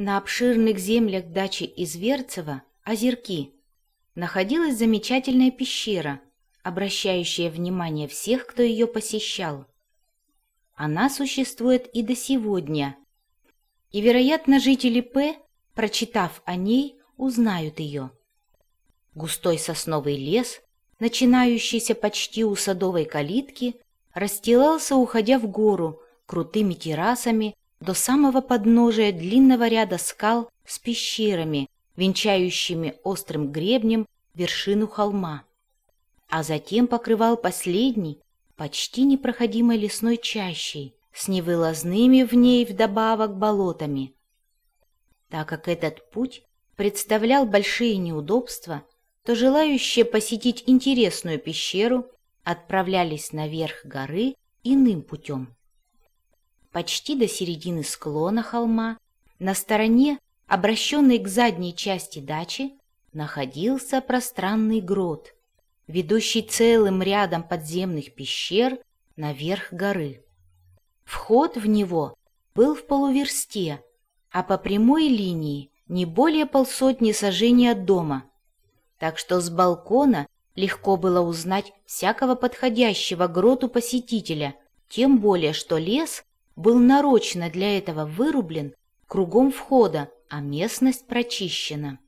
На обширных землях дачи Изверцева, Озерки, находилась замечательная пещера, обращающая внимание всех, кто ее посещал. Она существует и до сегодня. И, вероятно, жители П, прочитав о ней, узнают ее. Густой сосновый лес, начинающийся почти у садовой калитки, расстилался, уходя в гору, крутыми террасами до самого подножия длинного ряда скал с пещерами, венчающими острым гребнем вершину холма, а затем покрывал последний, почти непроходимой лесной чащей, с невылазными в ней вдобавок болотами. Так как этот путь представлял большие неудобства, то желающие посетить интересную пещеру отправлялись наверх горы иным путем почти до середины склона холма, на стороне, обращенной к задней части дачи, находился пространный грот, ведущий целым рядом подземных пещер наверх горы. Вход в него был в полуверсте, а по прямой линии не более полсотни сажений от дома, так что с балкона легко было узнать всякого подходящего гроту посетителя, тем более что лес был нарочно для этого вырублен кругом входа, а местность прочищена.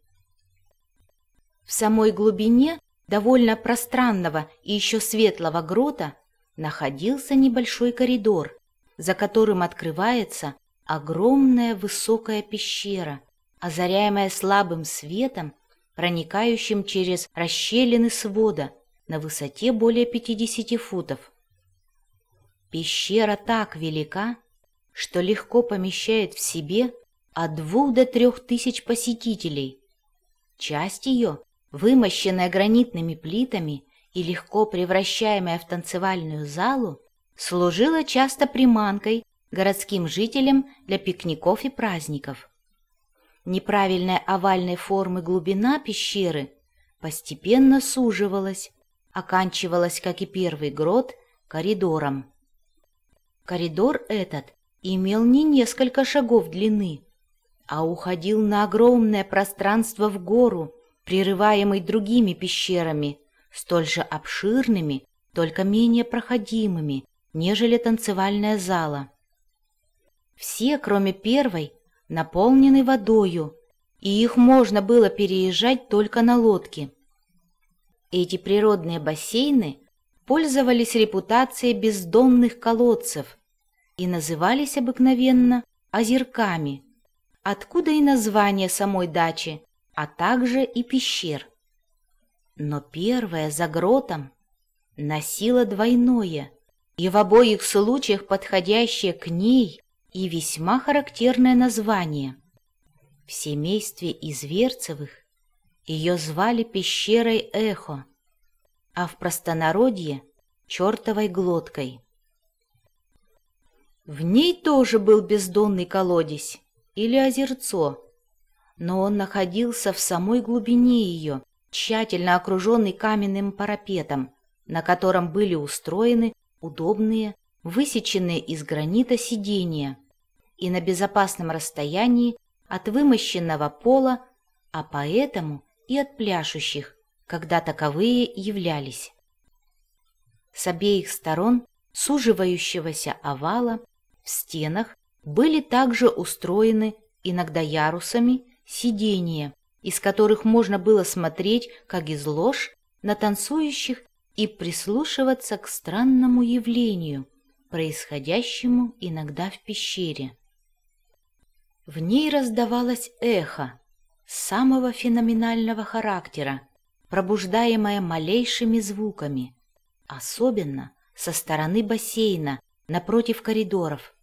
В самой глубине довольно пространного и еще светлого грота находился небольшой коридор, за которым открывается огромная высокая пещера, озаряемая слабым светом, проникающим через расщелины свода на высоте более 50 футов. Пещера так велика, что легко помещает в себе от двух до трех тысяч посетителей. Часть ее, вымощенная гранитными плитами и легко превращаемая в танцевальную залу, служила часто приманкой городским жителям для пикников и праздников. Неправильная овальной формы глубина пещеры постепенно суживалась, оканчивалась, как и первый грот, коридором. Коридор этот имел не несколько шагов длины, а уходил на огромное пространство в гору, прерываемый другими пещерами, столь же обширными, только менее проходимыми, нежели танцевальная зала. Все, кроме первой, наполнены водою, и их можно было переезжать только на лодке. Эти природные бассейны пользовались репутацией бездонных колодцев и назывались обыкновенно озерками, откуда и название самой дачи, а также и пещер. Но первая за гротом носила двойное и в обоих случаях подходящее к ней и весьма характерное название. В семействе Изверцевых ее звали пещерой Эхо, а в простонародье — чертовой глоткой. В ней тоже был бездонный колодец или озерцо, но он находился в самой глубине ее, тщательно окруженный каменным парапетом, на котором были устроены удобные, высеченные из гранита сиденья и на безопасном расстоянии от вымощенного пола, а поэтому и от пляшущих, когда таковые являлись. С обеих сторон суживающегося овала в стенах были также устроены, иногда ярусами, сидения, из которых можно было смотреть, как из лож, на танцующих и прислушиваться к странному явлению, происходящему иногда в пещере. В ней раздавалось эхо самого феноменального характера, пробуждаемая малейшими звуками, особенно со стороны бассейна напротив коридоров.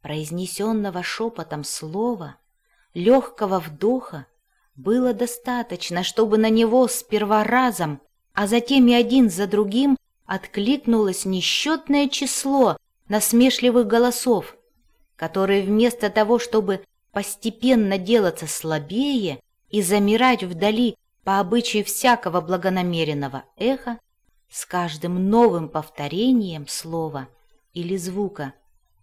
Произнесенного шепотом слова, легкого вдоха, было достаточно, чтобы на него сперва разом, а затем и один за другим откликнулось несчетное число насмешливых голосов, которые вместо того, чтобы постепенно делаться слабее и замирать вдали по обычаю всякого благонамеренного эха, с каждым новым повторением слова или звука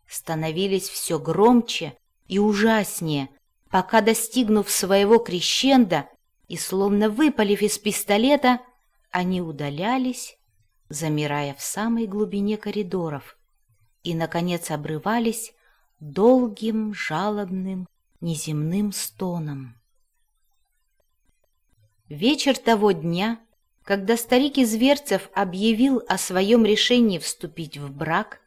становились все громче и ужаснее, пока, достигнув своего крещенда и словно выпалив из пистолета, они удалялись, замирая в самой глубине коридоров, и, наконец, обрывались долгим, жалобным, неземным стоном. Вечер того дня, когда старик Изверцев объявил о своем решении вступить в брак,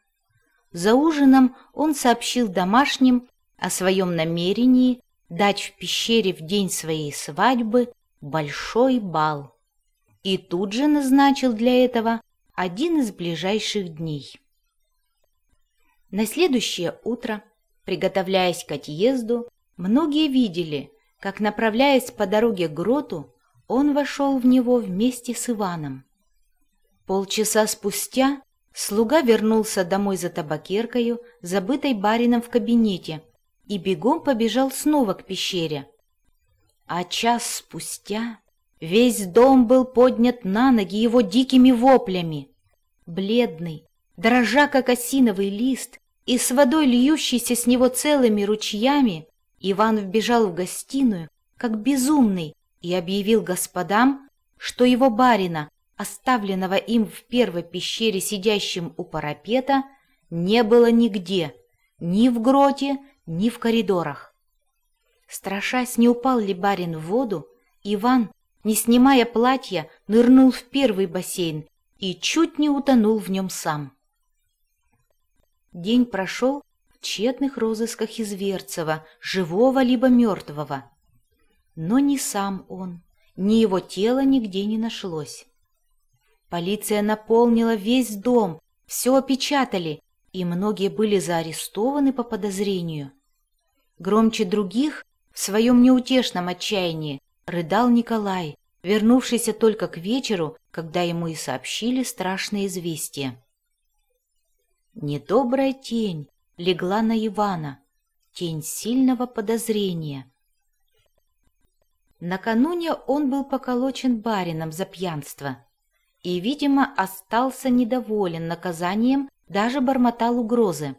за ужином он сообщил домашним о своем намерении дать в пещере в день своей свадьбы большой бал и тут же назначил для этого один из ближайших дней. На следующее утро, приготовляясь к отъезду, многие видели, как, направляясь по дороге к гроту, он вошел в него вместе с Иваном. Полчаса спустя слуга вернулся домой за табакеркою, забытой барином в кабинете, и бегом побежал снова к пещере. А час спустя весь дом был поднят на ноги его дикими воплями. Бледный, дрожа как осиновый лист, и с водой, льющейся с него целыми ручьями, Иван вбежал в гостиную, как безумный, и объявил господам, что его барина, оставленного им в первой пещере сидящим у парапета, не было нигде, ни в гроте, ни в коридорах. Страшась, не упал ли барин в воду, Иван, не снимая платья, нырнул в первый бассейн и чуть не утонул в нем сам. День прошел в тщетных розысках Изверцева, живого либо мертвого. Но ни сам он, ни его тело нигде не нашлось. Полиция наполнила весь дом, все опечатали, и многие были заарестованы по подозрению. Громче других, в своем неутешном отчаянии, рыдал Николай, вернувшийся только к вечеру, когда ему и сообщили страшное известие. Недобрая тень легла на Ивана, тень сильного подозрения. Накануне он был поколочен барином за пьянство и, видимо, остался недоволен наказанием, даже бормотал угрозы.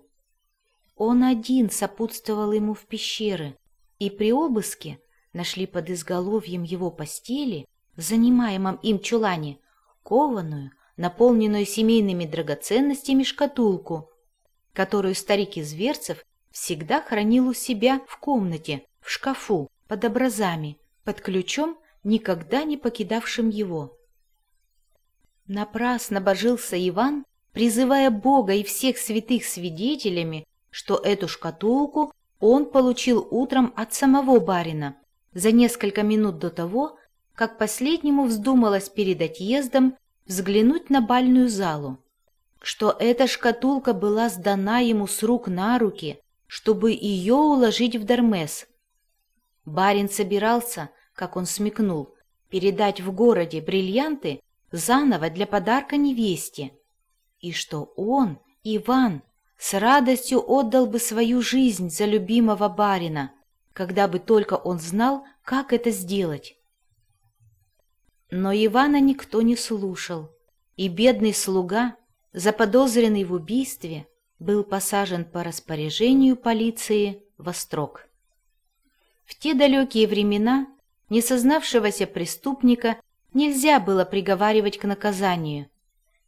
Он один сопутствовал ему в пещеры, и при обыске нашли под изголовьем его постели, в занимаемом им чулане, кованую, наполненную семейными драгоценностями шкатулку, которую старик из Верцев всегда хранил у себя в комнате, в шкафу, под образами, под ключом, никогда не покидавшим его. Напрасно божился Иван, призывая Бога и всех святых свидетелями, что эту шкатулку он получил утром от самого барина, за несколько минут до того, как последнему вздумалось перед отъездом взглянуть на бальную залу, что эта шкатулка была сдана ему с рук на руки, чтобы ее уложить в Дармес. Барин собирался, как он смекнул, передать в городе бриллианты заново для подарка невесте, и что он, Иван, с радостью отдал бы свою жизнь за любимого барина, когда бы только он знал, как это сделать. Но Ивана никто не слушал, и бедный слуга, заподозренный в убийстве, был посажен по распоряжению полиции во строк. В те далекие времена несознавшегося преступника нельзя было приговаривать к наказанию,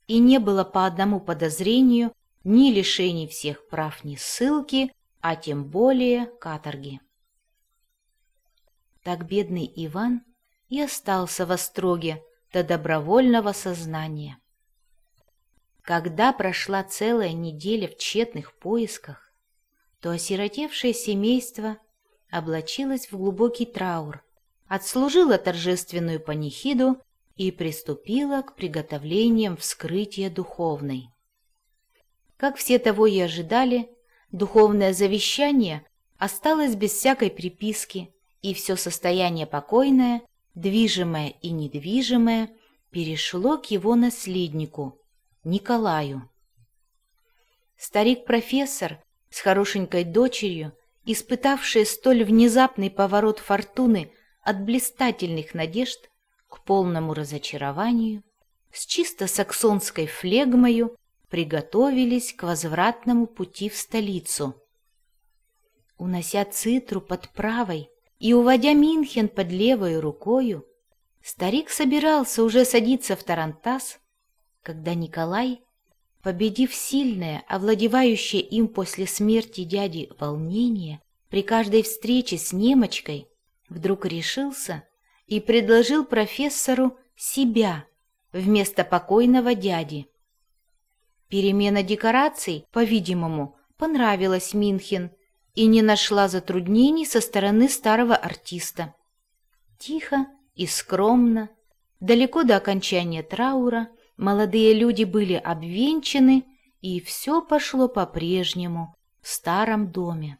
и не было по одному подозрению ни лишений всех прав, ни ссылки, а тем более каторги. Так бедный Иван и остался в остроге до добровольного сознания. Когда прошла целая неделя в тщетных поисках, то осиротевшее семейство облачилось в глубокий траур, отслужило торжественную панихиду и приступило к приготовлениям вскрытия духовной. Как все того и ожидали, духовное завещание осталось без всякой приписки, и все состояние покойное движимое и недвижимое, перешло к его наследнику, Николаю. Старик-профессор с хорошенькой дочерью, испытавший столь внезапный поворот фортуны от блистательных надежд к полному разочарованию, с чисто саксонской флегмою приготовились к возвратному пути в столицу. Унося цитру под правой и уводя Минхен под левой рукою, старик собирался уже садиться в тарантас, когда Николай, победив сильное, овладевающее им после смерти дяди волнение, при каждой встрече с немочкой, вдруг решился и предложил профессору себя вместо покойного дяди. Перемена декораций, по-видимому, понравилась Минхен и не нашла затруднений со стороны старого артиста. Тихо и скромно, далеко до окончания траура, молодые люди были обвенчаны, и все пошло по-прежнему в старом доме.